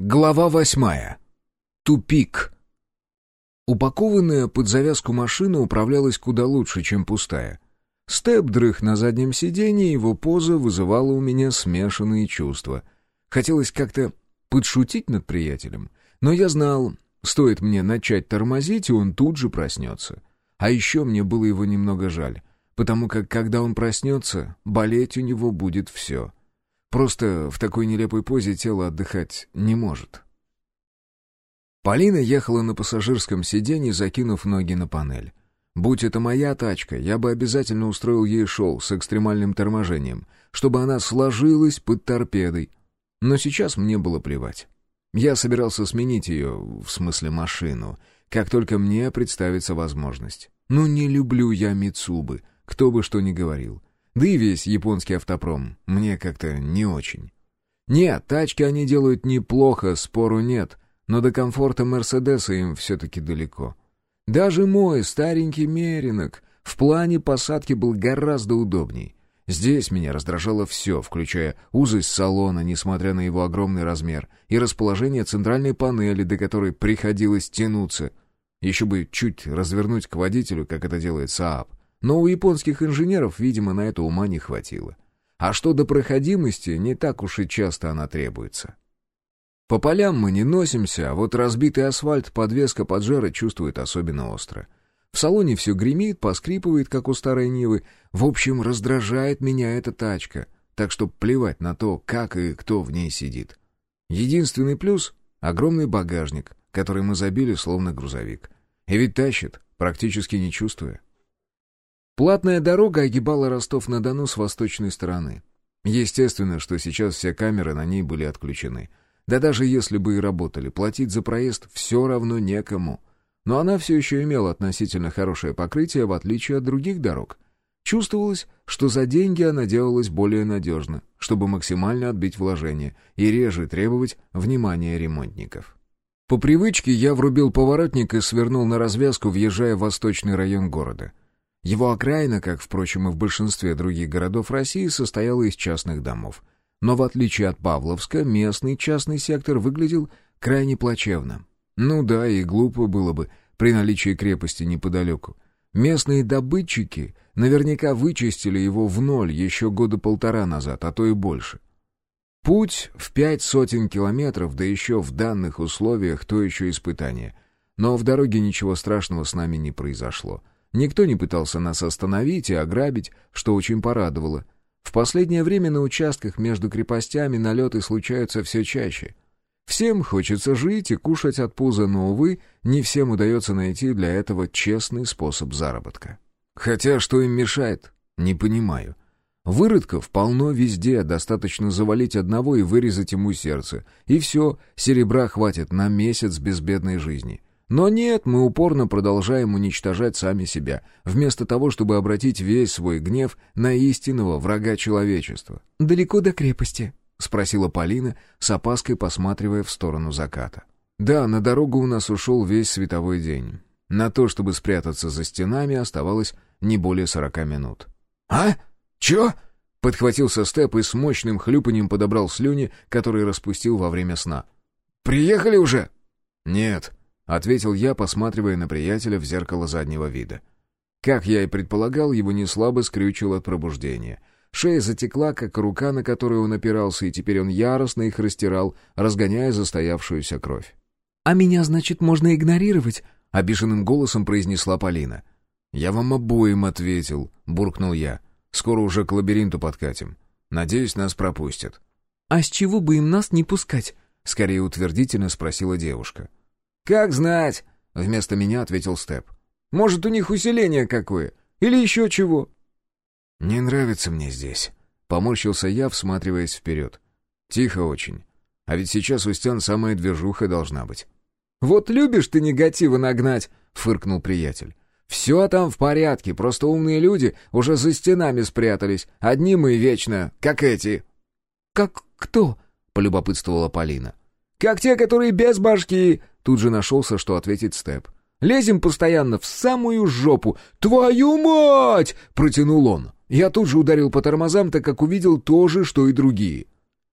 Глава восьмая. Тупик. Упакованная под завязку машина управлялась куда лучше, чем пустая. Степ дрых на заднем сиденье, его поза вызывала у меня смешанные чувства. Хотелось как-то подшутить над приятелем, но я знал, стоит мне начать тормозить, и он тут же проснется. А еще мне было его немного жаль, потому как, когда он проснется, болеть у него будет все — Просто в такой нелепой позе тело отдыхать не может. Полина ехала на пассажирском сиденье, закинув ноги на панель. Будь это моя тачка, я бы обязательно устроил ей шоу с экстремальным торможением, чтобы она сложилась под торпедой. Но сейчас мне было плевать. Я собирался сменить ее, в смысле машину, как только мне представится возможность. Ну не люблю я Мицубы, кто бы что ни говорил. Да и весь японский автопром мне как-то не очень. Нет, тачки они делают неплохо, спору нет, но до комфорта Мерседеса им все-таки далеко. Даже мой старенький Меринок в плане посадки был гораздо удобней. Здесь меня раздражало все, включая узость салона, несмотря на его огромный размер, и расположение центральной панели, до которой приходилось тянуться. Еще бы чуть развернуть к водителю, как это делает Saab. Но у японских инженеров, видимо, на это ума не хватило. А что до проходимости, не так уж и часто она требуется. По полям мы не носимся, а вот разбитый асфальт подвеска поджара чувствует особенно остро. В салоне все гремит, поскрипывает, как у старой Нивы. В общем, раздражает меня эта тачка, так что плевать на то, как и кто в ней сидит. Единственный плюс — огромный багажник, который мы забили словно грузовик. И ведь тащит, практически не чувствуя. Платная дорога огибала Ростов-на-Дону с восточной стороны. Естественно, что сейчас все камеры на ней были отключены. Да даже если бы и работали, платить за проезд все равно некому. Но она все еще имела относительно хорошее покрытие, в отличие от других дорог. Чувствовалось, что за деньги она делалась более надежно, чтобы максимально отбить вложения и реже требовать внимания ремонтников. По привычке я врубил поворотник и свернул на развязку, въезжая в восточный район города — его окраина, как, впрочем, и в большинстве других городов России, состояла из частных домов. Но в отличие от Павловска, местный частный сектор выглядел крайне плачевно. Ну да, и глупо было бы при наличии крепости неподалеку. Местные добытчики наверняка вычистили его в ноль еще года полтора назад, а то и больше. Путь в пять сотен километров, да еще в данных условиях, то еще испытание. Но в дороге ничего страшного с нами не произошло. Никто не пытался нас остановить и ограбить, что очень порадовало. В последнее время на участках между крепостями налеты случаются все чаще. Всем хочется жить и кушать от пуза, но, увы, не всем удается найти для этого честный способ заработка. Хотя что им мешает, не понимаю. Выродков полно везде, достаточно завалить одного и вырезать ему сердце. И все, серебра хватит на месяц безбедной жизни. Но нет, мы упорно продолжаем уничтожать сами себя, вместо того, чтобы обратить весь свой гнев на истинного врага человечества. «Далеко до крепости?» — спросила Полина, с опаской посматривая в сторону заката. «Да, на дорогу у нас ушел весь световой день. На то, чтобы спрятаться за стенами, оставалось не более сорока минут». «А? Чё?» — подхватился Степ и с мощным хлюпанием подобрал слюни, которые распустил во время сна. «Приехали уже?» «Нет», — ответил я, посматривая на приятеля в зеркало заднего вида. Как я и предполагал, его неслабо скрючил от пробуждения. Шея затекла, как рука, на которую он опирался, и теперь он яростно их растирал, разгоняя застоявшуюся кровь. «А меня, значит, можно игнорировать?» — обиженным голосом произнесла Полина. «Я вам обоим ответил», — буркнул я. «Скоро уже к лабиринту подкатим. Надеюсь, нас пропустят». «А с чего бы им нас не пускать?» — скорее утвердительно спросила девушка. «Как знать», — вместо меня ответил Степ. «Может, у них усиление какое? Или еще чего?» «Не нравится мне здесь», — поморщился я, всматриваясь вперед. «Тихо очень. А ведь сейчас у стен самая движуха должна быть». «Вот любишь ты негатива нагнать», — фыркнул приятель. «Все там в порядке, просто умные люди уже за стенами спрятались. Одни мы вечно, как эти». «Как кто?» — полюбопытствовала Полина. «Как те, которые без башки!» Тут же нашелся, что ответить Степ. «Лезем постоянно в самую жопу! Твою мать!» — протянул он. Я тут же ударил по тормозам, так как увидел то же, что и другие.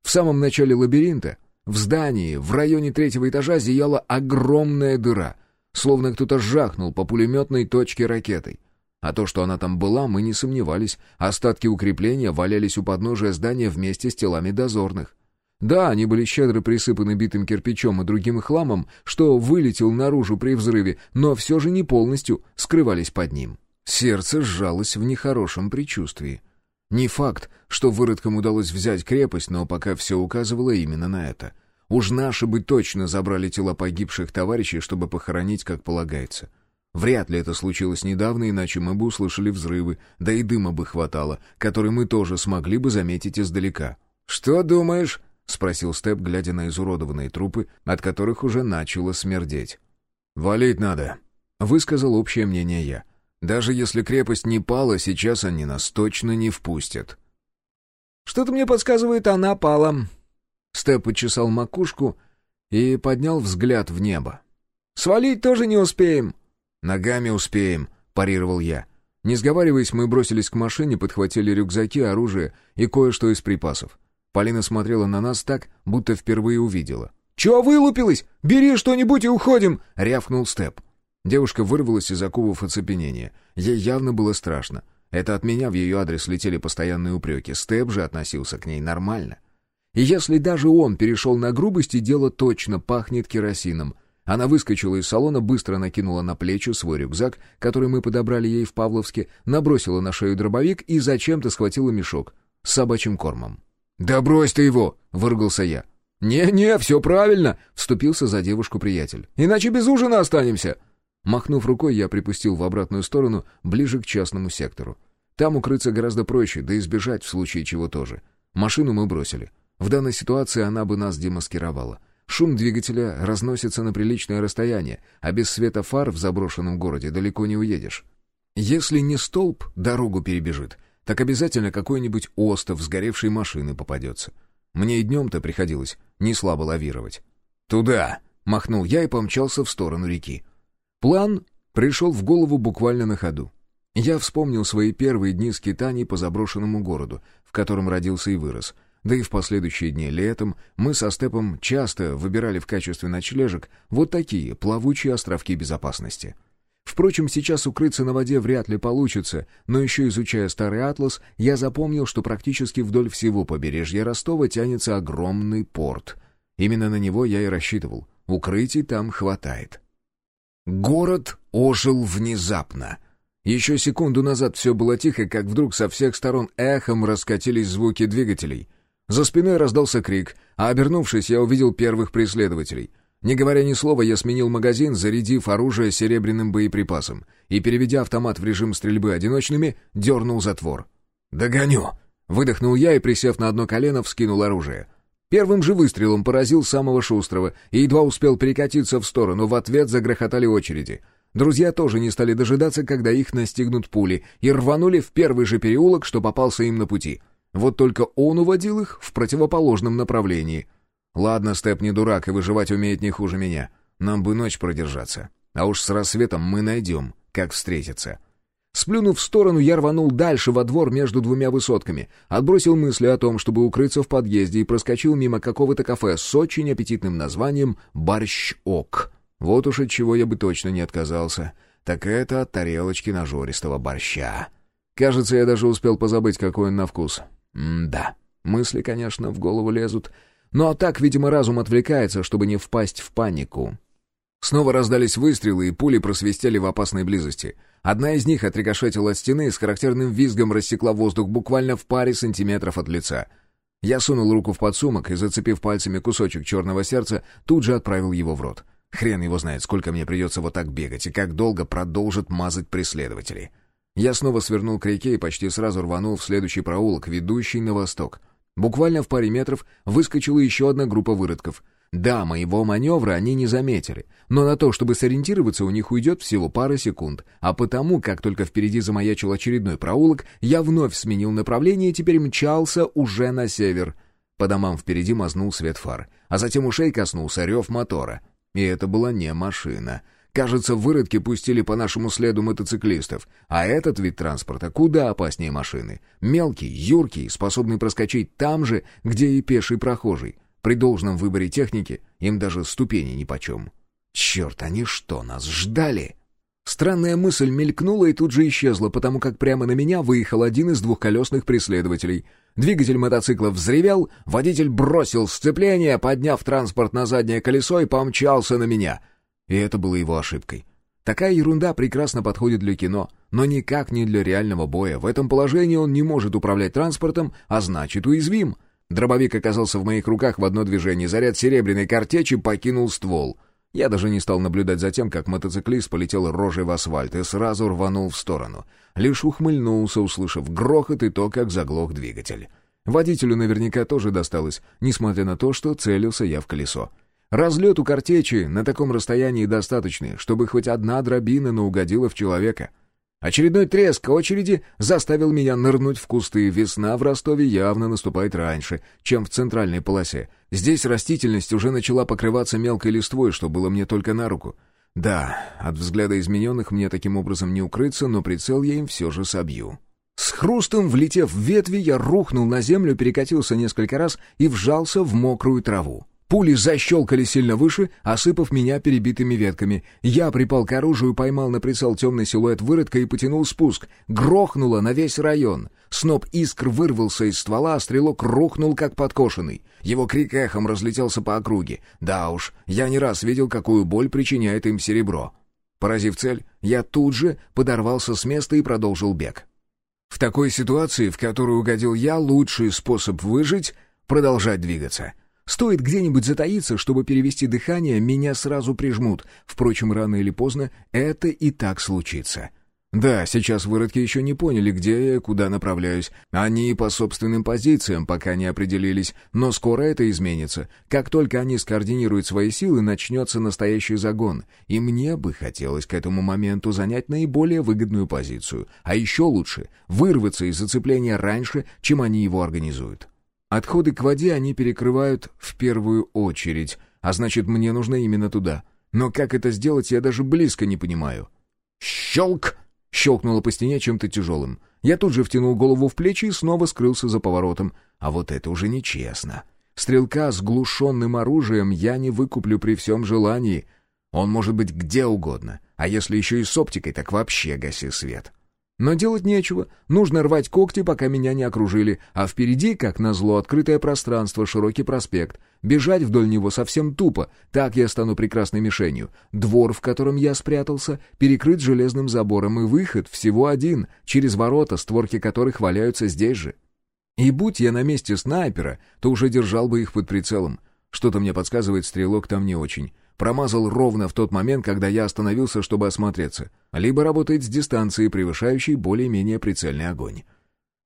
В самом начале лабиринта В здании, в районе третьего этажа, зияла огромная дыра, словно кто-то жахнул по пулеметной точке ракетой. А то, что она там была, мы не сомневались. Остатки укрепления валялись у подножия здания вместе с телами дозорных. Да, они были щедро присыпаны битым кирпичом и другим хламом, что вылетел наружу при взрыве, но все же не полностью скрывались под ним. Сердце сжалось в нехорошем предчувствии. Не факт, что выродкам удалось взять крепость, но пока все указывало именно на это. Уж наши бы точно забрали тела погибших товарищей, чтобы похоронить, как полагается. Вряд ли это случилось недавно, иначе мы бы услышали взрывы, да и дыма бы хватало, который мы тоже смогли бы заметить издалека. «Что думаешь?» — спросил Степ, глядя на изуродованные трупы, от которых уже начало смердеть. «Валить надо», — высказал общее мнение я. Даже если крепость не пала, сейчас они нас точно не впустят. Что-то мне подсказывает, она пала. Степ почесал макушку и поднял взгляд в небо. Свалить тоже не успеем. Ногами успеем, парировал я. Не сговариваясь, мы бросились к машине, подхватили рюкзаки, оружие и кое-что из припасов. Полина смотрела на нас так, будто впервые увидела. «Чего вылупилась? Бери что-нибудь и уходим!» — рявкнул Степ. Девушка вырвалась из оковов оцепенения. Ей явно было страшно. Это от меня в ее адрес летели постоянные упреки. Степ же относился к ней нормально. И если даже он перешел на грубости, дело точно пахнет керосином. Она выскочила из салона, быстро накинула на плечи свой рюкзак, который мы подобрали ей в Павловске, набросила на шею дробовик и зачем-то схватила мешок с собачьим кормом. «Да брось ты его!» — выругался я. «Не-не, все правильно!» — вступился за девушку приятель. «Иначе без ужина останемся!» Махнув рукой, я припустил в обратную сторону, ближе к частному сектору. Там укрыться гораздо проще, да и сбежать в случае чего тоже. Машину мы бросили. В данной ситуации она бы нас демаскировала. Шум двигателя разносится на приличное расстояние, а без света фар в заброшенном городе далеко не уедешь. Если не столб дорогу перебежит, так обязательно какой-нибудь остов сгоревшей машины попадется. Мне и днем-то приходилось не слабо лавировать. «Туда!» — махнул я и помчался в сторону реки. План пришел в голову буквально на ходу. Я вспомнил свои первые дни скитаний по заброшенному городу, в котором родился и вырос. Да и в последующие дни летом мы со Степом часто выбирали в качестве ночлежек вот такие плавучие островки безопасности. Впрочем, сейчас укрыться на воде вряд ли получится, но еще изучая старый атлас, я запомнил, что практически вдоль всего побережья Ростова тянется огромный порт. Именно на него я и рассчитывал. Укрытий там хватает. Город ожил внезапно. Еще секунду назад все было тихо, как вдруг со всех сторон эхом раскатились звуки двигателей. За спиной раздался крик, а обернувшись, я увидел первых преследователей. Не говоря ни слова, я сменил магазин, зарядив оружие серебряным боеприпасом и, переведя автомат в режим стрельбы одиночными, дернул затвор. «Догоню!» — выдохнул я и, присев на одно колено, вскинул оружие. Первым же выстрелом поразил самого шустрого и едва успел перекатиться в сторону, в ответ загрохотали очереди. Друзья тоже не стали дожидаться, когда их настигнут пули, и рванули в первый же переулок, что попался им на пути. Вот только он уводил их в противоположном направлении. Ладно, Степ не дурак и выживать умеет не хуже меня. Нам бы ночь продержаться. А уж с рассветом мы найдем, как встретиться. Сплюнув в сторону, я рванул дальше во двор между двумя высотками, отбросил мысли о том, чтобы укрыться в подъезде, и проскочил мимо какого-то кафе с очень аппетитным названием «Борщ-ок». Вот уж от чего я бы точно не отказался. Так это от тарелочки нажористого борща. Кажется, я даже успел позабыть, какой он на вкус. М-да, мысли, конечно, в голову лезут. Но так, видимо, разум отвлекается, чтобы не впасть в панику. Снова раздались выстрелы, и пули просвистели в опасной близости. Одна из них отрикошетила от стены и с характерным визгом рассекла воздух буквально в паре сантиметров от лица. Я сунул руку в подсумок и, зацепив пальцами кусочек черного сердца, тут же отправил его в рот. Хрен его знает, сколько мне придется вот так бегать и как долго продолжат мазать преследователи. Я снова свернул к реке и почти сразу рванул в следующий проулок, ведущий на восток. Буквально в паре метров выскочила еще одна группа выродков — да, моего маневра они не заметили, но на то, чтобы сориентироваться, у них уйдет всего пара секунд, а потому, как только впереди замаячил очередной проулок, я вновь сменил направление и теперь мчался уже на север. По домам впереди мазнул свет фар, а затем ушей коснулся рев мотора. И это была не машина. Кажется, выродки пустили по нашему следу мотоциклистов, а этот вид транспорта куда опаснее машины. Мелкий, юркий, способный проскочить там же, где и пеший прохожий. При должном выборе техники им даже ступени нипочем. Черт, они что, нас ждали? Странная мысль мелькнула и тут же исчезла, потому как прямо на меня выехал один из двухколесных преследователей. Двигатель мотоцикла взревел, водитель бросил сцепление, подняв транспорт на заднее колесо и помчался на меня. И это было его ошибкой. Такая ерунда прекрасно подходит для кино, но никак не для реального боя. В этом положении он не может управлять транспортом, а значит уязвим. Дробовик оказался в моих руках в одно движение, заряд серебряной картечи покинул ствол. Я даже не стал наблюдать за тем, как мотоциклист полетел рожей в асфальт и сразу рванул в сторону. Лишь ухмыльнулся, услышав грохот и то, как заглох двигатель. Водителю наверняка тоже досталось, несмотря на то, что целился я в колесо. Разлет у картечи на таком расстоянии достаточный, чтобы хоть одна дробина наугодила в человека. Очередной треск очереди заставил меня нырнуть в кусты. Весна в Ростове явно наступает раньше, чем в центральной полосе. Здесь растительность уже начала покрываться мелкой листвой, что было мне только на руку. Да, от взгляда измененных мне таким образом не укрыться, но прицел я им все же собью. С хрустом, влетев в ветви, я рухнул на землю, перекатился несколько раз и вжался в мокрую траву. Пули защелкали сильно выше, осыпав меня перебитыми ветками. Я припал к оружию, поймал на прицел темный силуэт выродка и потянул спуск. Грохнуло на весь район. Сноп искр вырвался из ствола, а стрелок рухнул, как подкошенный. Его крик эхом разлетелся по округе. Да уж, я не раз видел, какую боль причиняет им серебро. Поразив цель, я тут же подорвался с места и продолжил бег. В такой ситуации, в которую угодил я, лучший способ выжить — продолжать двигаться — Стоит где-нибудь затаиться, чтобы перевести дыхание, меня сразу прижмут. Впрочем, рано или поздно это и так случится. Да, сейчас выродки еще не поняли, где я и куда направляюсь. Они по собственным позициям пока не определились, но скоро это изменится. Как только они скоординируют свои силы, начнется настоящий загон. И мне бы хотелось к этому моменту занять наиболее выгодную позицию. А еще лучше — вырваться из зацепления раньше, чем они его организуют. Отходы к воде они перекрывают в первую очередь, а значит, мне нужно именно туда. Но как это сделать, я даже близко не понимаю. «Щелк!» — щелкнуло по стене чем-то тяжелым. Я тут же втянул голову в плечи и снова скрылся за поворотом. А вот это уже нечестно. Стрелка с глушенным оружием я не выкуплю при всем желании. Он может быть где угодно, а если еще и с оптикой, так вообще гаси свет. Но делать нечего, нужно рвать когти, пока меня не окружили, а впереди, как назло, открытое пространство, широкий проспект. Бежать вдоль него совсем тупо, так я стану прекрасной мишенью. Двор, в котором я спрятался, перекрыт железным забором, и выход всего один, через ворота, створки которых валяются здесь же. И будь я на месте снайпера, то уже держал бы их под прицелом. Что-то мне подсказывает, стрелок там не очень промазал ровно в тот момент, когда я остановился, чтобы осмотреться, либо работает с дистанции, превышающей более-менее прицельный огонь.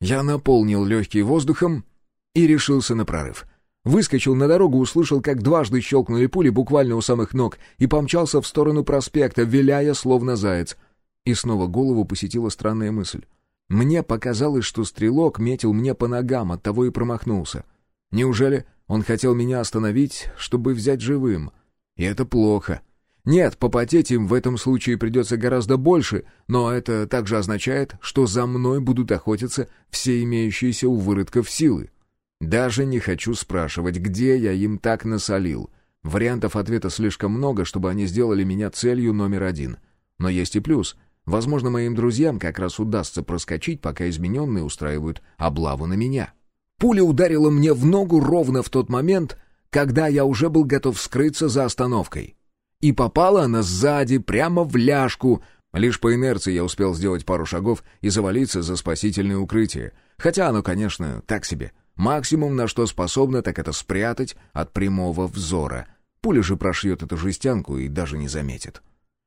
Я наполнил легкие воздухом и решился на прорыв. Выскочил на дорогу, услышал, как дважды щелкнули пули буквально у самых ног и помчался в сторону проспекта, виляя, словно заяц. И снова голову посетила странная мысль. Мне показалось, что стрелок метил мне по ногам, оттого и промахнулся. Неужели он хотел меня остановить, чтобы взять живым? И это плохо. Нет, попотеть им в этом случае придется гораздо больше, но это также означает, что за мной будут охотиться все имеющиеся у выродков силы. Даже не хочу спрашивать, где я им так насолил. Вариантов ответа слишком много, чтобы они сделали меня целью номер один. Но есть и плюс. Возможно, моим друзьям как раз удастся проскочить, пока измененные устраивают облаву на меня. Пуля ударила мне в ногу ровно в тот момент, когда я уже был готов скрыться за остановкой. И попала она сзади, прямо в ляжку. Лишь по инерции я успел сделать пару шагов и завалиться за спасительное укрытие. Хотя оно, конечно, так себе. Максимум, на что способно, так это спрятать от прямого взора. Пуля же прошьет эту жестянку и даже не заметит.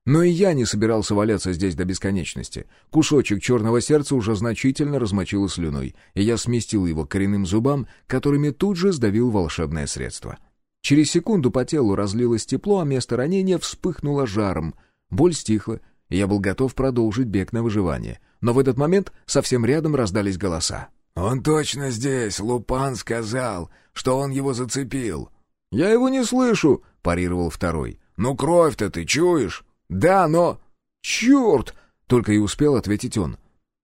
Но и я не собирался валяться здесь до бесконечности. Кусочек черного сердца уже значительно размочило слюной, и я сместил его коренным зубам, которыми тут же сдавил волшебное средство. Через секунду по телу разлилось тепло, а место ранения вспыхнуло жаром. Боль стихла, и я был готов продолжить бег на выживание. Но в этот момент совсем рядом раздались голоса. «Он точно здесь! Лупан сказал, что он его зацепил!» «Я его не слышу!» — парировал второй. «Ну кровь-то ты чуешь?» «Да, но...» «Черт!» — только и успел ответить он.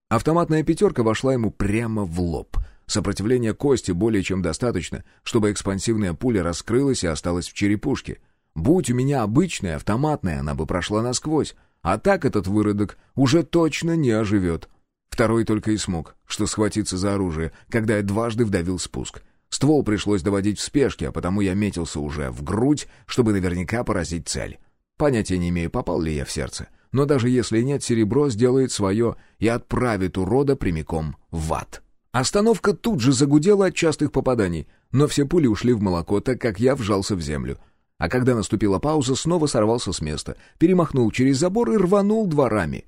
Автоматная пятерка вошла ему прямо в лоб. Сопротивления кости более чем достаточно, чтобы экспансивная пуля раскрылась и осталась в черепушке. Будь у меня обычная, автоматная, она бы прошла насквозь. А так этот выродок уже точно не оживет. Второй только и смог, что схватиться за оружие, когда я дважды вдавил спуск. Ствол пришлось доводить в спешке, а потому я метился уже в грудь, чтобы наверняка поразить цель. Понятия не имею, попал ли я в сердце. Но даже если нет, серебро сделает свое и отправит урода прямиком в ад. Остановка тут же загудела от частых попаданий, но все пули ушли в молоко, так как я вжался в землю. А когда наступила пауза, снова сорвался с места, перемахнул через забор и рванул дворами.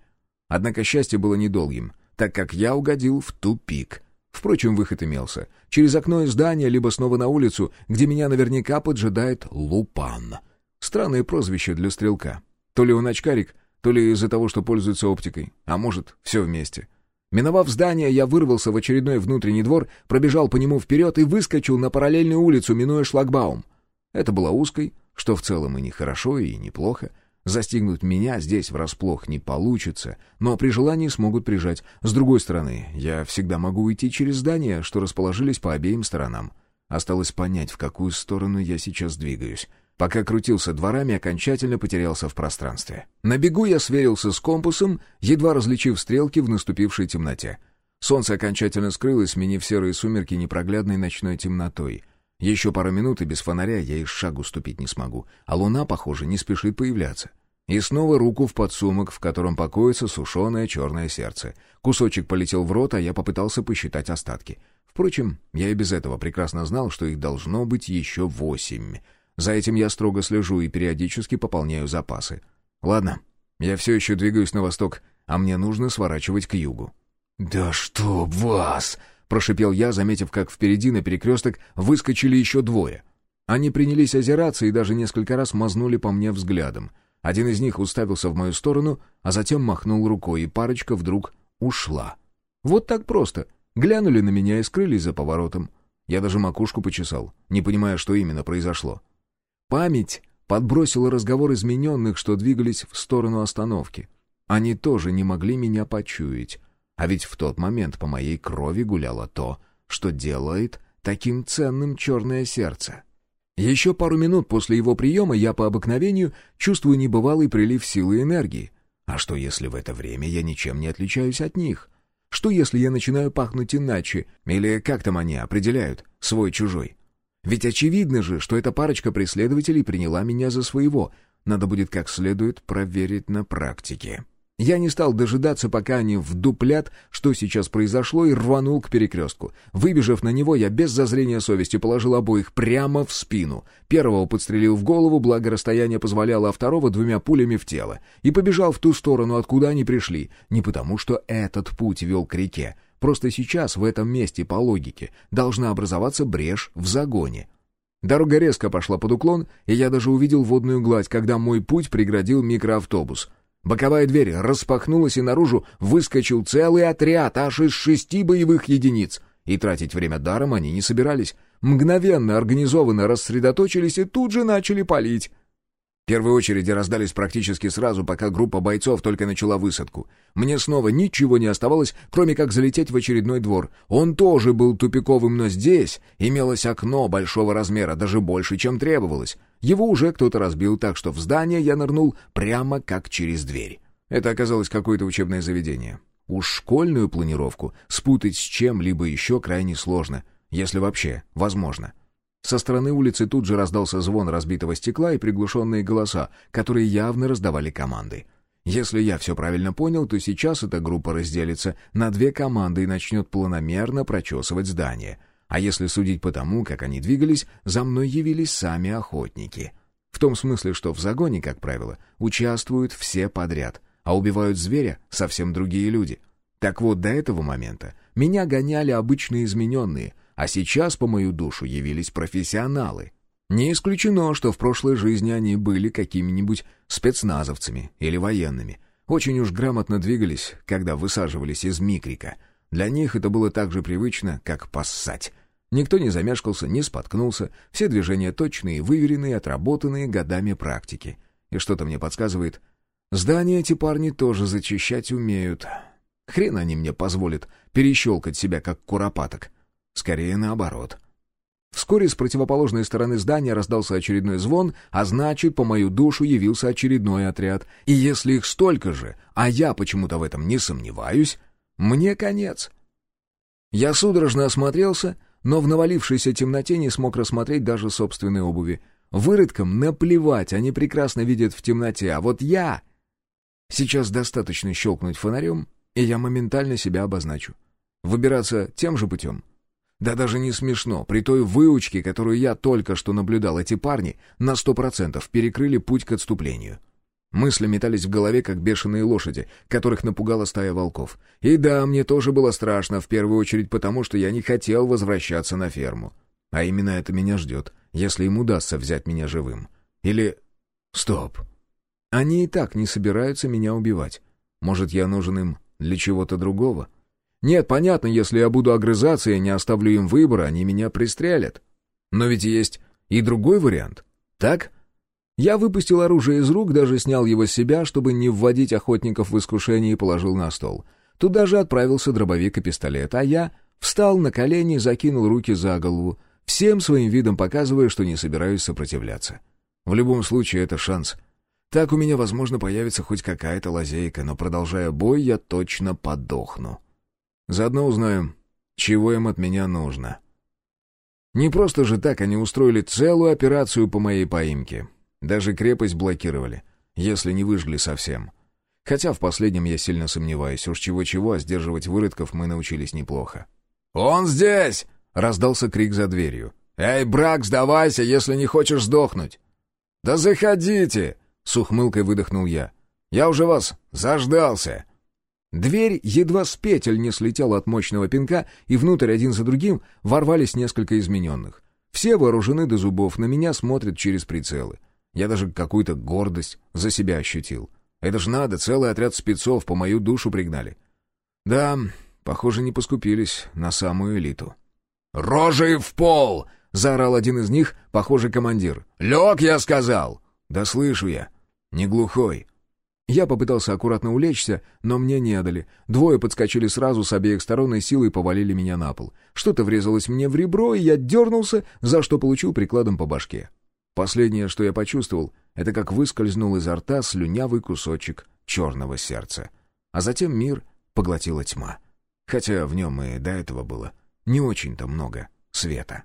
Однако счастье было недолгим, так как я угодил в тупик. Впрочем, выход имелся. Через окно из здания, либо снова на улицу, где меня наверняка поджидает Лупан. Странное прозвище для стрелка. То ли он очкарик, то ли из-за того, что пользуется оптикой, а может, все вместе. Миновав здание, я вырвался в очередной внутренний двор, пробежал по нему вперед и выскочил на параллельную улицу, минуя шлагбаум. Это было узкой, что в целом и не хорошо, и неплохо. Застигнуть меня здесь врасплох не получится, но при желании смогут прижать. С другой стороны, я всегда могу уйти через здания, что расположились по обеим сторонам. Осталось понять, в какую сторону я сейчас двигаюсь. Пока крутился дворами, окончательно потерялся в пространстве. На бегу я сверился с компасом, едва различив стрелки в наступившей темноте. Солнце окончательно скрылось, сменив серые сумерки непроглядной ночной темнотой. Еще пару минут, и без фонаря я и шагу ступить не смогу, а луна, похоже, не спешит появляться. И снова руку в подсумок, в котором покоится сушеное черное сердце. Кусочек полетел в рот, а я попытался посчитать остатки. Впрочем, я и без этого прекрасно знал, что их должно быть еще восемь. За этим я строго слежу и периодически пополняю запасы. Ладно, я все еще двигаюсь на восток, а мне нужно сворачивать к югу. «Да что вас!» Прошипел я, заметив, как впереди на перекресток выскочили еще двое. Они принялись озираться и даже несколько раз мазнули по мне взглядом. Один из них уставился в мою сторону, а затем махнул рукой, и парочка вдруг ушла. Вот так просто. Глянули на меня и скрылись за поворотом. Я даже макушку почесал, не понимая, что именно произошло. Память подбросила разговор измененных, что двигались в сторону остановки. Они тоже не могли меня почуять. А ведь в тот момент по моей крови гуляло то, что делает таким ценным черное сердце. Еще пару минут после его приема я по обыкновению чувствую небывалый прилив силы и энергии. А что если в это время я ничем не отличаюсь от них? Что если я начинаю пахнуть иначе? Или как там они определяют, свой-чужой? Ведь очевидно же, что эта парочка преследователей приняла меня за своего. Надо будет как следует проверить на практике. Я не стал дожидаться, пока они вдуплят, что сейчас произошло, и рванул к перекрестку. Выбежав на него, я без зазрения совести положил обоих прямо в спину. Первого подстрелил в голову, благо расстояние позволяло, а второго двумя пулями в тело. И побежал в ту сторону, откуда они пришли. Не потому, что этот путь вел к реке. Просто сейчас, в этом месте, по логике, должна образоваться брешь в загоне. Дорога резко пошла под уклон, и я даже увидел водную гладь, когда мой путь преградил микроавтобус — Боковая дверь распахнулась, и наружу выскочил целый отряд, аж из шести боевых единиц. И тратить время даром они не собирались. Мгновенно, организованно рассредоточились и тут же начали палить. Первые очереди раздались практически сразу, пока группа бойцов только начала высадку. Мне снова ничего не оставалось, кроме как залететь в очередной двор. Он тоже был тупиковым, но здесь имелось окно большого размера, даже больше, чем требовалось. Его уже кто-то разбил, так что в здание я нырнул прямо как через дверь. Это оказалось какое-то учебное заведение. Уж школьную планировку спутать с чем-либо еще крайне сложно, если вообще возможно. Со стороны улицы тут же раздался звон разбитого стекла и приглушенные голоса, которые явно раздавали команды. Если я все правильно понял, то сейчас эта группа разделится на две команды и начнет планомерно прочесывать здание. А если судить по тому, как они двигались, за мной явились сами охотники. В том смысле, что в загоне, как правило, участвуют все подряд, а убивают зверя совсем другие люди. Так вот, до этого момента меня гоняли обычные измененные, а сейчас по мою душу явились профессионалы. Не исключено, что в прошлой жизни они были какими-нибудь спецназовцами или военными. Очень уж грамотно двигались, когда высаживались из микрика. Для них это было так же привычно, как поссать. Никто не замешкался, не споткнулся, все движения точные, выверенные, отработанные годами практики. И что-то мне подсказывает, здания эти парни тоже зачищать умеют. Хрен они мне позволят перещелкать себя, как куропаток. Скорее наоборот. Вскоре с противоположной стороны здания раздался очередной звон, а значит, по мою душу явился очередной отряд. И если их столько же, а я почему-то в этом не сомневаюсь, мне конец. Я судорожно осмотрелся, но в навалившейся темноте не смог рассмотреть даже собственной обуви. Выродкам наплевать, они прекрасно видят в темноте, а вот я... Сейчас достаточно щелкнуть фонарем, и я моментально себя обозначу. Выбираться тем же путем. Да даже не смешно, при той выучке, которую я только что наблюдал, эти парни на сто процентов перекрыли путь к отступлению. Мысли метались в голове, как бешеные лошади, которых напугала стая волков. И да, мне тоже было страшно, в первую очередь потому, что я не хотел возвращаться на ферму. А именно это меня ждет, если им удастся взять меня живым. Или... Стоп. Они и так не собираются меня убивать. Может, я нужен им для чего-то другого? Нет, понятно, если я буду огрызаться и не оставлю им выбора, они меня пристрелят. Но ведь есть и другой вариант. Так? Я выпустил оружие из рук, даже снял его с себя, чтобы не вводить охотников в искушение и положил на стол. Туда же отправился дробовик и пистолет, а я встал на колени, закинул руки за голову, всем своим видом показывая, что не собираюсь сопротивляться. В любом случае, это шанс. Так у меня, возможно, появится хоть какая-то лазейка, но, продолжая бой, я точно подохну. Заодно узнаем, чего им от меня нужно. Не просто же так они устроили целую операцию по моей поимке. Даже крепость блокировали, если не выжгли совсем. Хотя в последнем я сильно сомневаюсь, уж чего-чего, а сдерживать выродков мы научились неплохо. «Он здесь!» — раздался крик за дверью. «Эй, брак, сдавайся, если не хочешь сдохнуть!» «Да заходите!» — с ухмылкой выдохнул я. «Я уже вас заждался!» Дверь едва с петель не слетела от мощного пинка, и внутрь один за другим ворвались несколько измененных. Все вооружены до зубов, на меня смотрят через прицелы. Я даже какую-то гордость за себя ощутил. Это ж надо, целый отряд спецов по мою душу пригнали. Да, похоже, не поскупились на самую элиту. «Рожей в пол!» — заорал один из них, похожий командир. «Лег, я сказал!» «Да слышу я. Не глухой». Я попытался аккуратно улечься, но мне не дали. Двое подскочили сразу с обеих сторон и силой повалили меня на пол. Что-то врезалось мне в ребро, и я дернулся, за что получил прикладом по башке. Последнее, что я почувствовал, это как выскользнул изо рта слюнявый кусочек черного сердца. А затем мир поглотила тьма. Хотя в нем и до этого было не очень-то много света.